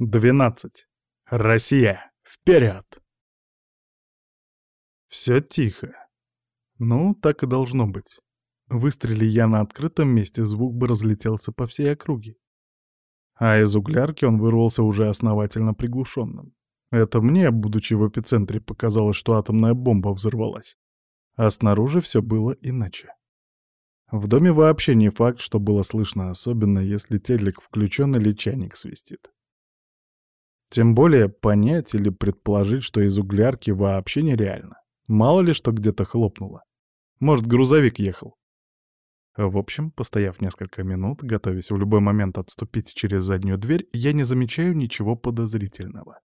Двенадцать. Россия, вперед! Все тихо. Ну, так и должно быть. Выстрели я на открытом месте, звук бы разлетелся по всей округе. А из углярки он вырвался уже основательно приглушенным. Это мне, будучи в эпицентре, показалось, что атомная бомба взорвалась. А снаружи все было иначе. В доме вообще не факт, что было слышно, особенно если телек включен или чайник свистит. Тем более понять или предположить, что из углярки вообще нереально. Мало ли что где-то хлопнуло. Может, грузовик ехал. В общем, постояв несколько минут, готовясь в любой момент отступить через заднюю дверь, я не замечаю ничего подозрительного.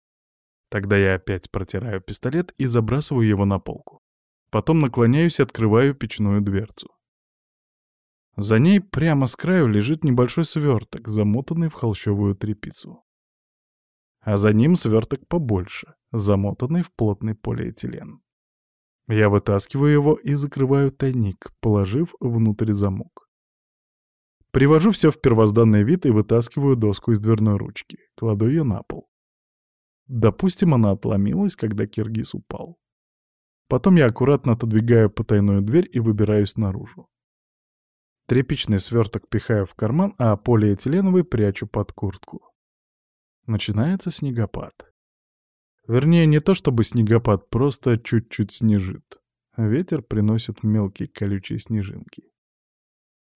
Тогда я опять протираю пистолет и забрасываю его на полку. Потом наклоняюсь и открываю печную дверцу. За ней прямо с краю лежит небольшой сверток, замотанный в холщовую тряпицу. А за ним сверток побольше, замотанный в плотный полиэтилен. Я вытаскиваю его и закрываю тайник, положив внутрь замок. Привожу все в первозданный вид и вытаскиваю доску из дверной ручки, кладу ее на пол. Допустим, она отломилась, когда киргиз упал. Потом я аккуратно отодвигаю потайную дверь и выбираюсь наружу. Тряпичный сверток пихаю в карман, а полиэтиленовый прячу под куртку. Начинается снегопад. Вернее, не то чтобы снегопад, просто чуть-чуть снежит. Ветер приносит мелкие колючие снежинки.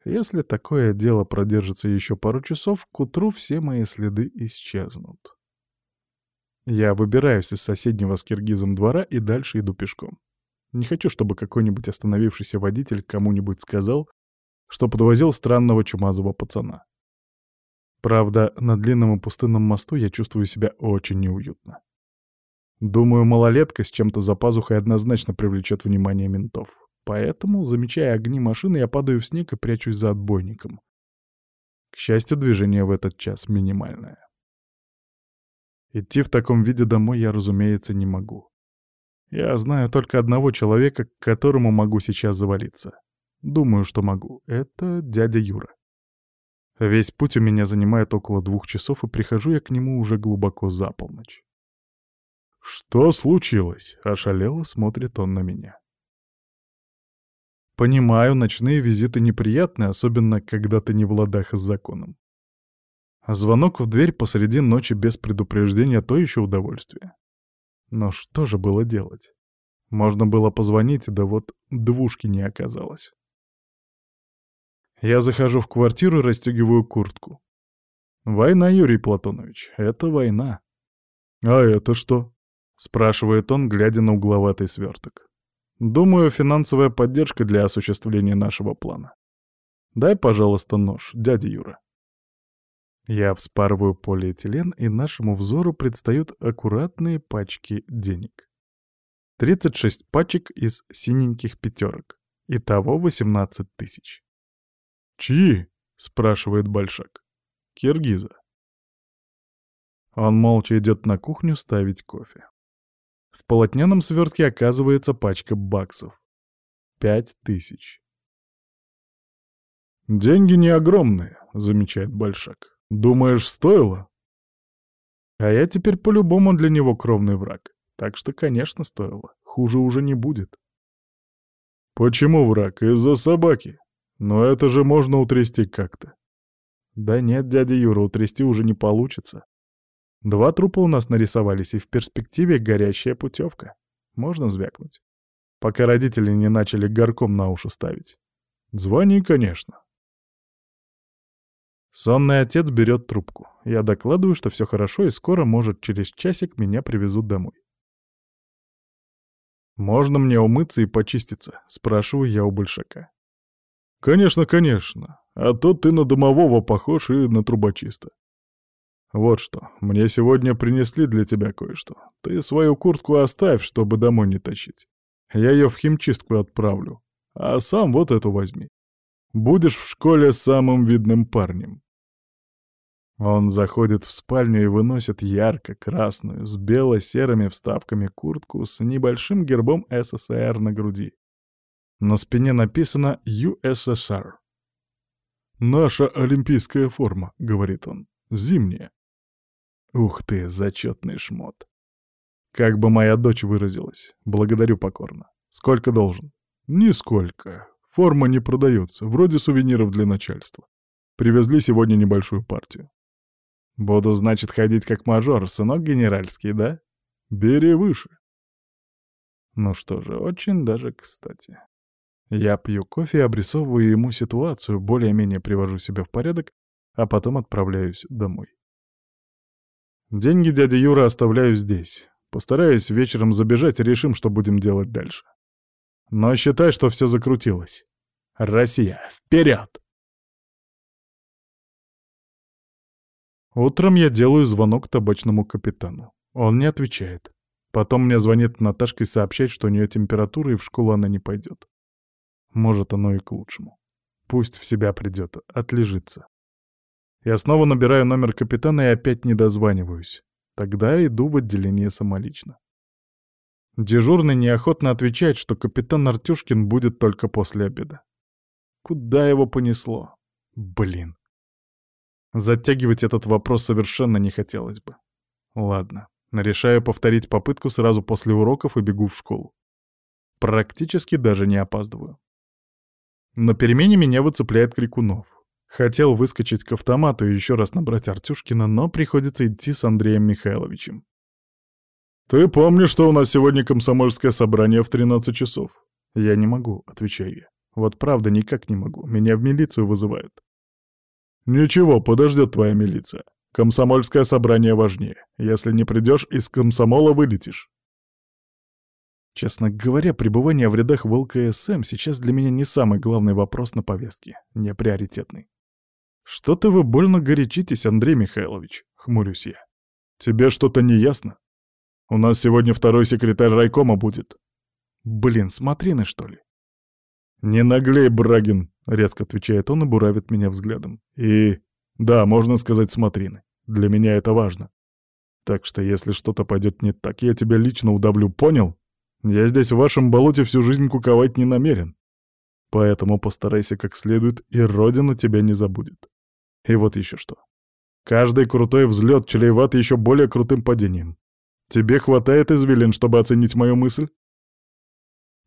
Если такое дело продержится еще пару часов, к утру все мои следы исчезнут. Я выбираюсь из соседнего с киргизом двора и дальше иду пешком. Не хочу, чтобы какой-нибудь остановившийся водитель кому-нибудь сказал, что подвозил странного чумазого пацана. Правда, на длинном и пустынном мосту я чувствую себя очень неуютно. Думаю, малолетка с чем-то за пазухой однозначно привлечет внимание ментов. Поэтому, замечая огни машины, я падаю в снег и прячусь за отбойником. К счастью, движение в этот час минимальное. Идти в таком виде домой я, разумеется, не могу. Я знаю только одного человека, к которому могу сейчас завалиться. Думаю, что могу. Это дядя Юра. Весь путь у меня занимает около двух часов, и прихожу я к нему уже глубоко за полночь. «Что случилось?» — ошалело смотрит он на меня. Понимаю, ночные визиты неприятны, особенно когда ты не в ладах с законом. Звонок в дверь посреди ночи без предупреждения — то еще удовольствие. Но что же было делать? Можно было позвонить, да вот двушки не оказалось. Я захожу в квартиру и расстегиваю куртку. «Война, Юрий Платонович, это война». «А это что?» — спрашивает он, глядя на угловатый сверток. «Думаю, финансовая поддержка для осуществления нашего плана. Дай, пожалуйста, нож, дядя Юра». Я вспарываю полиэтилен, и нашему взору предстают аккуратные пачки денег. 36 пачек из синеньких пятерок. Итого 18 тысяч. «Чьи?» — спрашивает Большак. «Киргиза». Он молча идет на кухню ставить кофе. В полотняном свертке оказывается пачка баксов. Пять тысяч. «Деньги не огромные», — замечает Большак. «Думаешь, стоило?» А я теперь по-любому для него кровный враг. Так что, конечно, стоило. Хуже уже не будет. «Почему враг? Из-за собаки?» Но это же можно утрясти как-то. Да нет, дядя Юра, утрясти уже не получится. Два трупа у нас нарисовались, и в перспективе горящая путевка. Можно звякнуть. Пока родители не начали горком на уши ставить. Звони, конечно. Сонный отец берет трубку. Я докладываю, что все хорошо, и скоро, может, через часик меня привезут домой. «Можно мне умыться и почиститься?» — спрашиваю я у Большака. «Конечно, конечно. А то ты на домового похож и на трубочиста. Вот что, мне сегодня принесли для тебя кое-что. Ты свою куртку оставь, чтобы домой не тащить. Я ее в химчистку отправлю. А сам вот эту возьми. Будешь в школе самым видным парнем». Он заходит в спальню и выносит ярко-красную, с бело-серыми вставками куртку с небольшим гербом СССР на груди. На спине написано USSR. «Наша олимпийская форма», — говорит он, — «зимняя». Ух ты, зачетный шмот. Как бы моя дочь выразилась. Благодарю покорно. Сколько должен? Нисколько. Форма не продается, вроде сувениров для начальства. Привезли сегодня небольшую партию. Буду, значит, ходить как мажор, сынок генеральский, да? Бери выше. Ну что же, очень даже кстати. Я пью кофе и обрисовываю ему ситуацию, более-менее привожу себя в порядок, а потом отправляюсь домой. Деньги дяди Юра оставляю здесь. Постараюсь вечером забежать и решим, что будем делать дальше. Но считай, что все закрутилось. Россия, вперед! Утром я делаю звонок табачному капитану. Он не отвечает. Потом мне звонит Наташка и сообщает, что у нее температура и в школу она не пойдет. Может, оно и к лучшему. Пусть в себя придет, отлежится. Я снова набираю номер капитана и опять не дозваниваюсь. Тогда иду в отделение самолично. Дежурный неохотно отвечает, что капитан Артюшкин будет только после обеда. Куда его понесло? Блин. Затягивать этот вопрос совершенно не хотелось бы. Ладно, решаю повторить попытку сразу после уроков и бегу в школу. Практически даже не опаздываю. На перемене меня выцепляет Крикунов. Хотел выскочить к автомату и еще раз набрать Артюшкина, но приходится идти с Андреем Михайловичем. «Ты помнишь, что у нас сегодня комсомольское собрание в 13 часов?» «Я не могу», — отвечаю я. «Вот правда, никак не могу. Меня в милицию вызывают». «Ничего, подождет твоя милиция. Комсомольское собрание важнее. Если не придешь, из комсомола вылетишь». Честно говоря, пребывание в рядах ВЛКСМ сейчас для меня не самый главный вопрос на повестке, не приоритетный. «Что-то вы больно горячитесь, Андрей Михайлович», — хмурюсь я. «Тебе что-то не ясно? У нас сегодня второй секретарь райкома будет». «Блин, смотрины, что ли?» «Не наглей, Брагин», — резко отвечает он и буравит меня взглядом. «И... да, можно сказать, смотрины. Для меня это важно. Так что если что-то пойдет не так, я тебя лично удавлю, понял? Я здесь в вашем болоте всю жизнь куковать не намерен. Поэтому постарайся как следует, и Родина тебя не забудет. И вот еще что. Каждый крутой взлет чреват еще более крутым падением. Тебе хватает извилин, чтобы оценить мою мысль?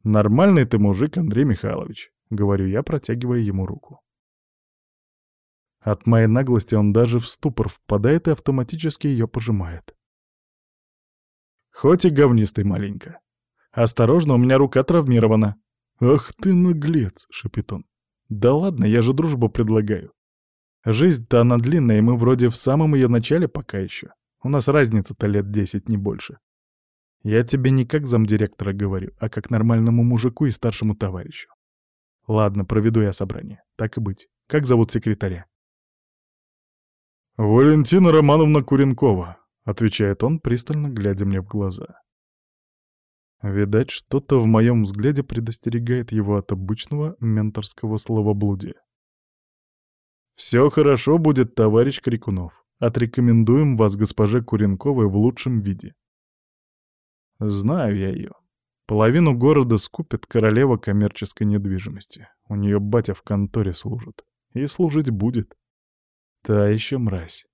«Нормальный ты мужик, Андрей Михайлович», — говорю я, протягивая ему руку. От моей наглости он даже в ступор впадает и автоматически ее пожимает. Хоть и говнистый маленько. Осторожно, у меня рука травмирована. «Ах ты наглец!» — шепит он. «Да ладно, я же дружбу предлагаю. Жизнь-то она длинная, и мы вроде в самом ее начале пока еще. У нас разница-то лет десять, не больше. Я тебе не как замдиректора говорю, а как нормальному мужику и старшему товарищу. Ладно, проведу я собрание. Так и быть. Как зовут секретаря? «Валентина Романовна Куренкова», — отвечает он, пристально глядя мне в глаза. Видать, что-то в моем взгляде предостерегает его от обычного менторского словоблудия. «Все хорошо будет, товарищ Крикунов. Отрекомендуем вас госпоже Куренковой в лучшем виде. Знаю я ее. Половину города скупит королева коммерческой недвижимости. У нее батя в конторе служит. И служить будет. Та еще мразь.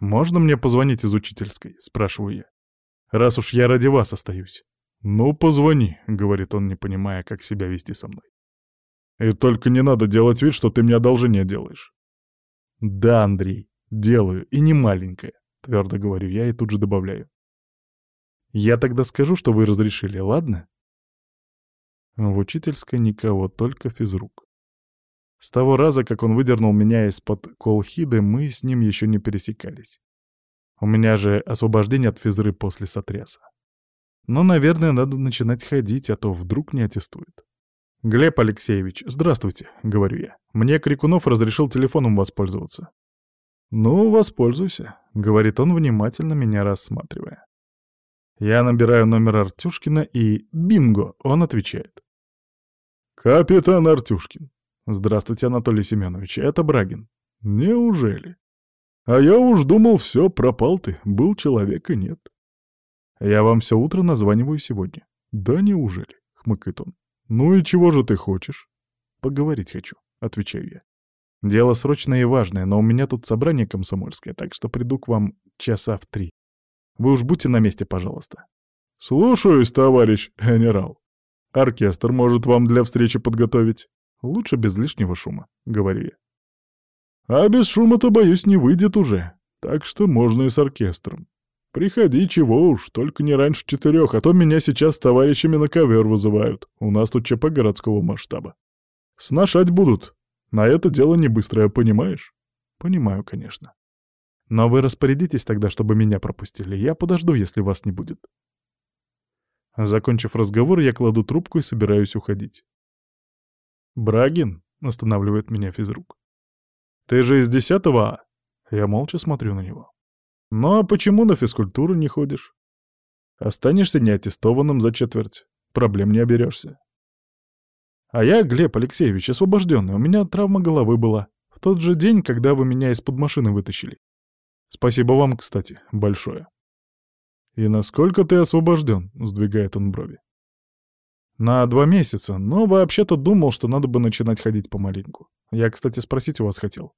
«Можно мне позвонить из учительской?» — спрашиваю я. «Раз уж я ради вас остаюсь». «Ну, позвони», — говорит он, не понимая, как себя вести со мной. «И только не надо делать вид, что ты мне одолжение делаешь». «Да, Андрей, делаю, и не маленькое», — твердо говорю я и тут же добавляю. Я тогда скажу, что вы разрешили, ладно? В учительской никого, только физрук. С того раза, как он выдернул меня из-под колхиды, мы с ним еще не пересекались. У меня же освобождение от физры после сотряса. Но, наверное, надо начинать ходить, а то вдруг не аттестует. «Глеб Алексеевич, здравствуйте», — говорю я. «Мне Крикунов разрешил телефоном воспользоваться». «Ну, воспользуйся», — говорит он, внимательно меня рассматривая. Я набираю номер Артюшкина и... Бинго! Он отвечает. «Капитан Артюшкин». «Здравствуйте, Анатолий Семенович, это Брагин». «Неужели?» «А я уж думал, все, пропал ты, был человек и нет». «Я вам все утро названиваю сегодня». «Да неужели?» — хмыкает он. «Ну и чего же ты хочешь?» «Поговорить хочу», — отвечаю я. Дело срочное и важное, но у меня тут собрание комсомольское, так что приду к вам часа в три. Вы уж будьте на месте, пожалуйста. Слушаюсь, товарищ генерал. Оркестр может вам для встречи подготовить. Лучше без лишнего шума, говорю я. А без шума-то, боюсь, не выйдет уже. Так что можно и с оркестром. Приходи, чего уж, только не раньше четырех, а то меня сейчас с товарищами на ковер вызывают. У нас тут ЧП городского масштаба. Сношать будут. На это дело не быстрое, понимаешь? Понимаю, конечно. Но вы распорядитесь тогда, чтобы меня пропустили. Я подожду, если вас не будет. Закончив разговор, я кладу трубку и собираюсь уходить. «Брагин?» — останавливает меня физрук. «Ты же из десятого А?» Я молча смотрю на него. «Ну а почему на физкультуру не ходишь? Останешься неаттестованным за четверть. Проблем не оберешься. А я Глеб Алексеевич, освобожденный. У меня травма головы была. В тот же день, когда вы меня из-под машины вытащили. Спасибо вам, кстати, большое. «И насколько ты освобожден?» — сдвигает он брови. «На два месяца, но вообще-то думал, что надо бы начинать ходить помаленьку. Я, кстати, спросить у вас хотел.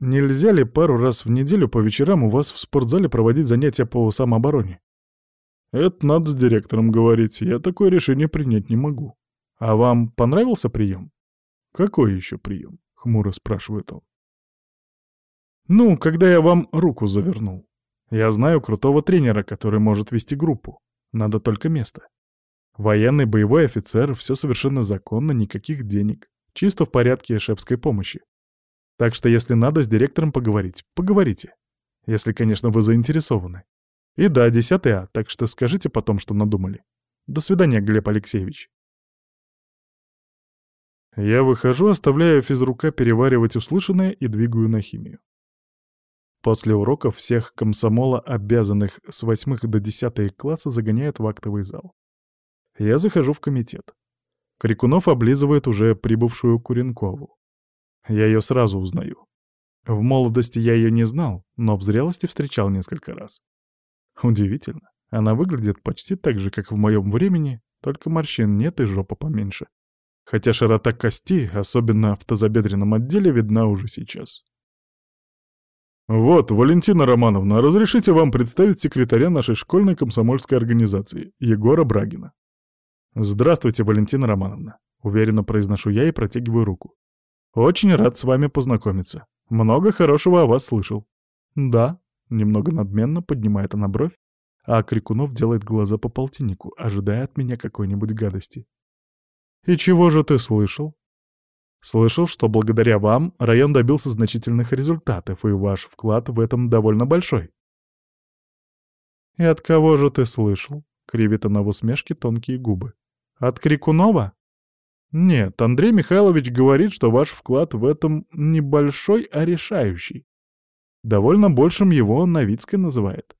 Нельзя ли пару раз в неделю по вечерам у вас в спортзале проводить занятия по самообороне? Это надо с директором говорить, я такое решение принять не могу. А вам понравился прием? Какой еще прием? Хмуро спрашивает он. Ну, когда я вам руку завернул. Я знаю крутого тренера, который может вести группу. Надо только место. Военный боевой офицер, все совершенно законно, никаких денег. Чисто в порядке шефской помощи. Так что если надо с директором поговорить, поговорите. Если, конечно, вы заинтересованы. И да, 10 А, так что скажите потом, что надумали. До свидания, Глеб Алексеевич. Я выхожу, оставляя физрука переваривать услышанное и двигаю на химию. После уроков всех комсомола, обязанных с 8 до 10 класса, загоняют в актовый зал. Я захожу в комитет. Крикунов облизывает уже прибывшую Куренкову. Я ее сразу узнаю. В молодости я ее не знал, но в зрелости встречал несколько раз. Удивительно. Она выглядит почти так же, как в моем времени, только морщин нет и жопа поменьше. Хотя широта кости, особенно в тазобедренном отделе, видна уже сейчас. «Вот, Валентина Романовна, разрешите вам представить секретаря нашей школьной комсомольской организации, Егора Брагина». «Здравствуйте, Валентина Романовна», — уверенно произношу я и протягиваю руку. Очень рад с вами познакомиться. Много хорошего о вас слышал. Да, немного надменно поднимает она бровь, а Крикунов делает глаза по полтиннику, ожидая от меня какой-нибудь гадости. И чего же ты слышал? Слышал, что благодаря вам район добился значительных результатов, и ваш вклад в этом довольно большой. И от кого же ты слышал? Кривит она в усмешке тонкие губы. От Крикунова? Нет, Андрей Михайлович говорит, что ваш вклад в этом небольшой, а решающий. Довольно большим его Новицкая называет.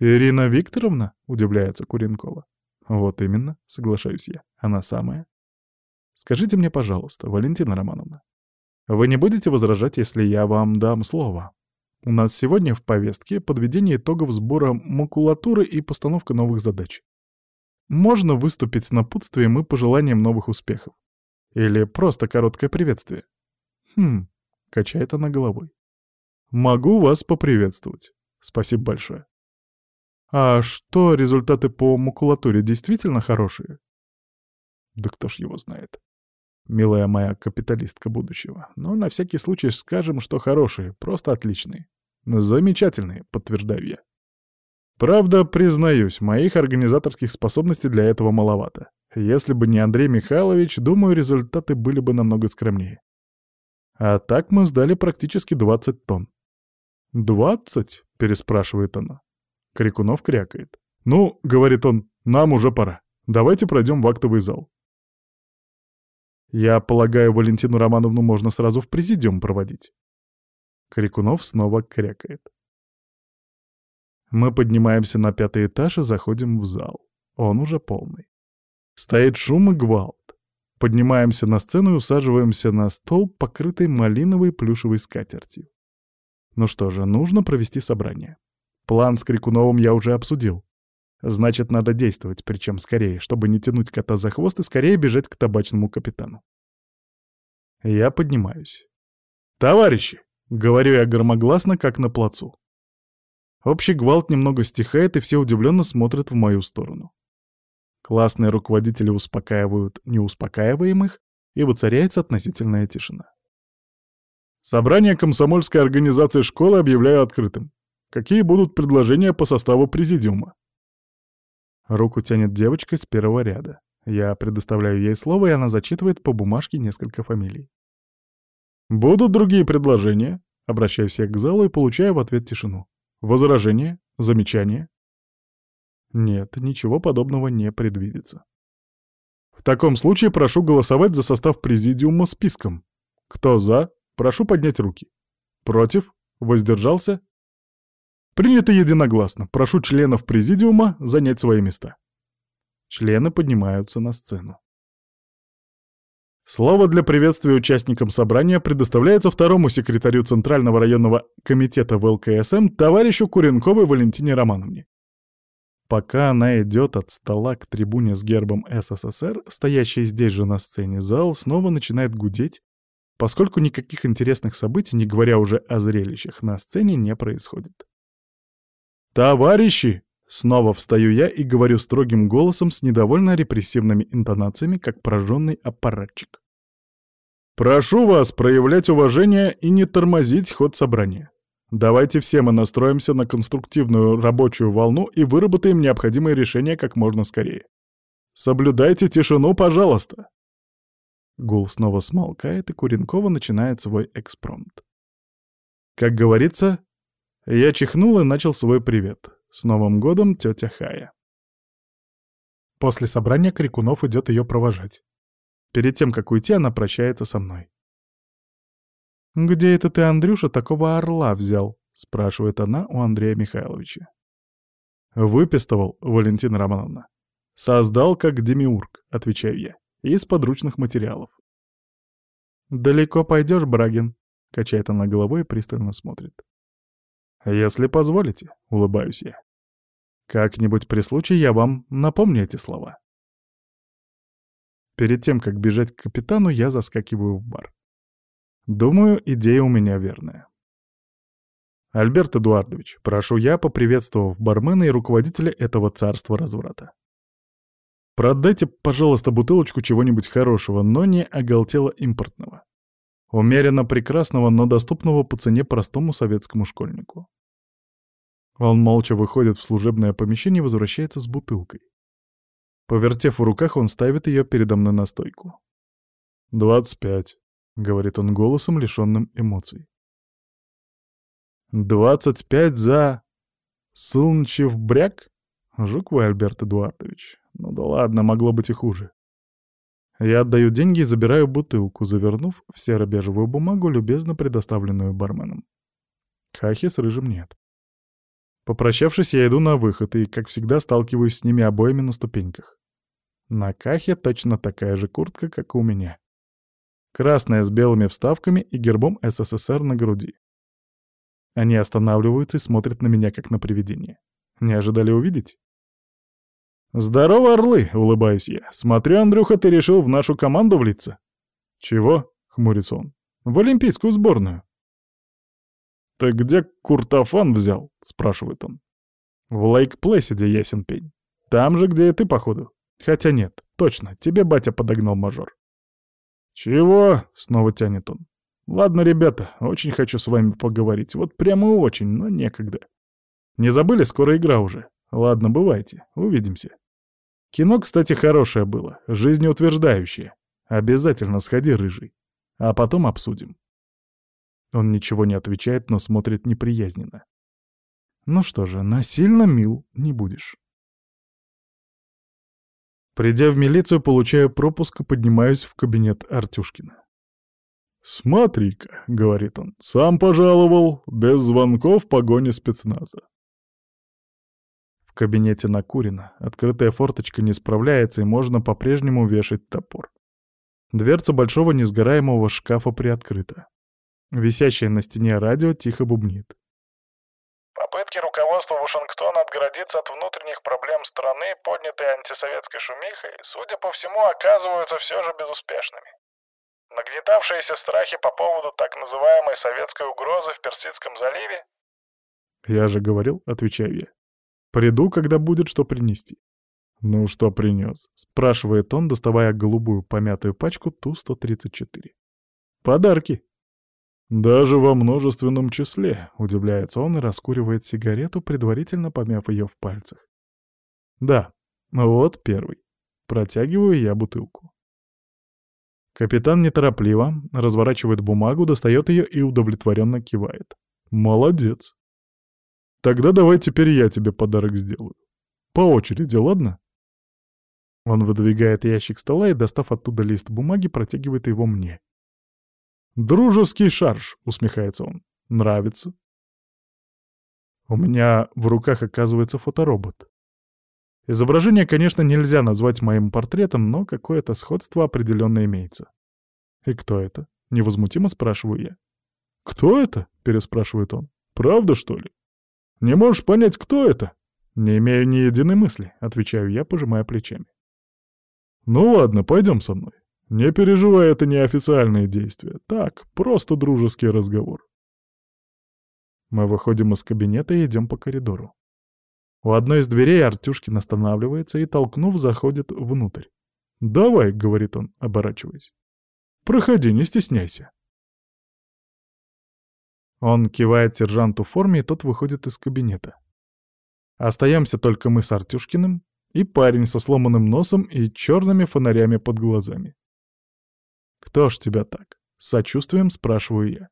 «Ирина Викторовна?» — удивляется Куренкова. «Вот именно», — соглашаюсь я, — «она самая». «Скажите мне, пожалуйста, Валентина Романовна, вы не будете возражать, если я вам дам слово? У нас сегодня в повестке подведение итогов сбора макулатуры и постановка новых задач. Можно выступить с напутствием и пожеланием новых успехов. Или просто короткое приветствие. Хм, качает она головой. Могу вас поприветствовать. Спасибо большое. А что, результаты по макулатуре действительно хорошие? Да кто ж его знает. Милая моя капиталистка будущего. Но на всякий случай скажем, что хорошие, просто отличные. Замечательные, подтверждаю я. Правда, признаюсь, моих организаторских способностей для этого маловато. Если бы не Андрей Михайлович, думаю, результаты были бы намного скромнее. А так мы сдали практически 20 тонн. «Двадцать?» — переспрашивает она. Крикунов крякает. «Ну, — говорит он, — нам уже пора. Давайте пройдем в актовый зал». Я полагаю, Валентину Романовну можно сразу в президиум проводить. Крикунов снова крякает. Мы поднимаемся на пятый этаж и заходим в зал. Он уже полный. Стоит шум и гвалт. Поднимаемся на сцену и усаживаемся на стол, покрытый малиновой плюшевой скатертью. Ну что же, нужно провести собрание. План с Крикуновым я уже обсудил. Значит, надо действовать, причем скорее, чтобы не тянуть кота за хвост и скорее бежать к табачному капитану. Я поднимаюсь. «Товарищи!» — говорю я громогласно, как на плацу. Общий гвалт немного стихает, и все удивленно смотрят в мою сторону. Классные руководители успокаивают неуспокаиваемых, и воцаряется относительная тишина. Собрание комсомольской организации школы объявляю открытым. Какие будут предложения по составу президиума? Руку тянет девочка с первого ряда. Я предоставляю ей слово, и она зачитывает по бумажке несколько фамилий. «Будут другие предложения?» Обращаюсь я к залу и получаю в ответ тишину. «Возражения? Замечания?» Нет, ничего подобного не предвидится. В таком случае прошу голосовать за состав президиума списком. Кто за, прошу поднять руки. Против? Воздержался? Принято единогласно. Прошу членов президиума занять свои места. Члены поднимаются на сцену. Слово для приветствия участникам собрания предоставляется второму секретарю Центрального районного комитета ВЛКСМ товарищу Куренковой Валентине Романовне. Пока она идет от стола к трибуне с гербом СССР, стоящей здесь же на сцене, зал снова начинает гудеть, поскольку никаких интересных событий, не говоря уже о зрелищах, на сцене не происходит. «Товарищи!» Снова встаю я и говорю строгим голосом с недовольно репрессивными интонациями, как пораженный аппаратчик. «Прошу вас проявлять уважение и не тормозить ход собрания. Давайте все мы настроимся на конструктивную рабочую волну и выработаем необходимые решения как можно скорее. Соблюдайте тишину, пожалуйста. Гул снова смолкает, и Куренкова начинает свой экспромт. Как говорится, я чихнул и начал свой привет. С Новым годом, тетя Хая. После собрания Крикунов идет ее провожать. Перед тем, как уйти, она прощается со мной. «Где это ты, Андрюша, такого орла взял?» — спрашивает она у Андрея Михайловича. «Выпистывал, Валентина Романовна. Создал как демиург», — отвечаю я, — «из подручных материалов». «Далеко пойдешь, Брагин?» — качает она головой и пристально смотрит. «Если позволите», — улыбаюсь я. «Как-нибудь при случае я вам напомню эти слова». Перед тем, как бежать к капитану, я заскакиваю в бар. Думаю, идея у меня верная. Альберт Эдуардович, прошу я, поприветствовав бармена и руководителя этого царства разврата. Продайте, пожалуйста, бутылочку чего-нибудь хорошего, но не оголтело импортного. Умеренно прекрасного, но доступного по цене простому советскому школьнику. Он молча выходит в служебное помещение и возвращается с бутылкой. Повертев в руках, он ставит ее передо мной на стойку. «Двадцать пять», — говорит он голосом, лишенным эмоций. «Двадцать пять за... Сылнчев бряк? Жук вы, Альберт Эдуардович. Ну да ладно, могло быть и хуже. Я отдаю деньги и забираю бутылку, завернув в серо-бежевую бумагу, любезно предоставленную барменом. Хахи с рыжим нет. Попрощавшись, я иду на выход и, как всегда, сталкиваюсь с ними обоими на ступеньках. На Кахе точно такая же куртка, как и у меня. Красная с белыми вставками и гербом СССР на груди. Они останавливаются и смотрят на меня, как на привидение. Не ожидали увидеть? «Здорово, орлы!» — улыбаюсь я. «Смотрю, Андрюха, ты решил в нашу команду влиться?» «Чего?» — хмурится он. «В олимпийскую сборную». «Ты где Куртофан взял?» — спрашивает он. «В Лейк-Плэсиде, ясен пень. Там же, где и ты, походу. Хотя нет, точно, тебе батя подогнал мажор. «Чего?» — снова тянет он. «Ладно, ребята, очень хочу с вами поговорить. Вот прямо очень, но некогда. Не забыли, скоро игра уже. Ладно, бывайте, увидимся. Кино, кстати, хорошее было, жизнеутверждающее. Обязательно сходи, рыжий. А потом обсудим». Он ничего не отвечает, но смотрит неприязненно. «Ну что же, насильно мил не будешь». Придя в милицию, получаю пропуск поднимаюсь в кабинет Артюшкина. «Смотри-ка», — говорит он, — «сам пожаловал, без звонков погони спецназа». В кабинете накурено, открытая форточка не справляется, и можно по-прежнему вешать топор. Дверца большого несгораемого шкафа приоткрыта. Висящее на стене радио тихо бубнит. Попытки руководства Вашингтона отгородиться от внутренних проблем страны, поднятые антисоветской шумихой, судя по всему, оказываются все же безуспешными. Нагнетавшиеся страхи по поводу так называемой советской угрозы в Персидском заливе? Я же говорил, отвечаю я. Приду, когда будет что принести. «Ну что принес?» — спрашивает он, доставая голубую помятую пачку Ту-134. «Подарки!» «Даже во множественном числе», — удивляется он и раскуривает сигарету, предварительно помяв ее в пальцах. «Да, вот первый. Протягиваю я бутылку». Капитан неторопливо разворачивает бумагу, достает ее и удовлетворенно кивает. «Молодец. Тогда давай теперь я тебе подарок сделаю. По очереди, ладно?» Он выдвигает ящик стола и, достав оттуда лист бумаги, протягивает его мне. «Дружеский шарж», — усмехается он. «Нравится?» У меня в руках оказывается фоторобот. Изображение, конечно, нельзя назвать моим портретом, но какое-то сходство определенно имеется. «И кто это?» — невозмутимо спрашиваю я. «Кто это?» — переспрашивает он. «Правда, что ли? Не можешь понять, кто это?» «Не имею ни единой мысли», — отвечаю я, пожимая плечами. «Ну ладно, пойдем со мной. Не переживай, это не официальные действия. Так, просто дружеский разговор». Мы выходим из кабинета и идем по коридору. У одной из дверей Артюшкин останавливается и, толкнув, заходит внутрь. «Давай», — говорит он, оборачиваясь. «Проходи, не стесняйся». Он кивает сержанту в форме, и тот выходит из кабинета. Остаемся только мы с Артюшкиным, и парень со сломанным носом и черными фонарями под глазами. «Кто ж тебя так?» — с сочувствием спрашиваю я.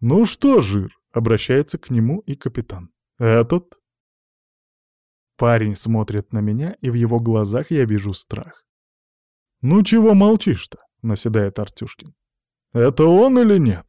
«Ну что, жир?» — обращается к нему и капитан. «Этот?» Парень смотрит на меня, и в его глазах я вижу страх. «Ну чего молчишь-то?» — наседает Артюшкин. «Это он или нет?»